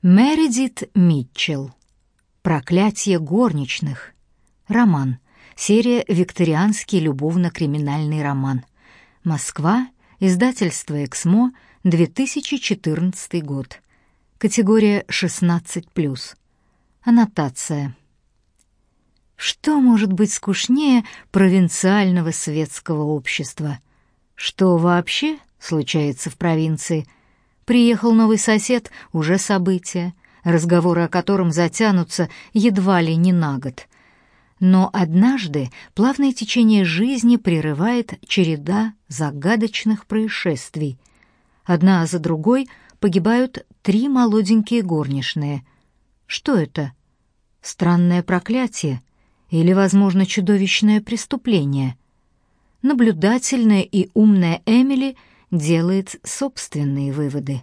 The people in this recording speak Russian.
Мередит Митчелл. Проклятие горничных. Роман. Серия «Викторианский любовно-криминальный роман». Москва. Издательство «Эксмо», 2014 год. Категория 16+. Аннотация. Что может быть скучнее провинциального светского общества? Что вообще случается в провинции? Приехал новый сосед, уже событие, разговоры о котором затянутся едва ли не на год. Но однажды плавное течение жизни прерывает череда загадочных происшествий. Одна за другой погибают три молоденькие горничные. Что это? Странное проклятие или, возможно, чудовищное преступление? Наблюдательная и умная Эмили делает собственные выводы.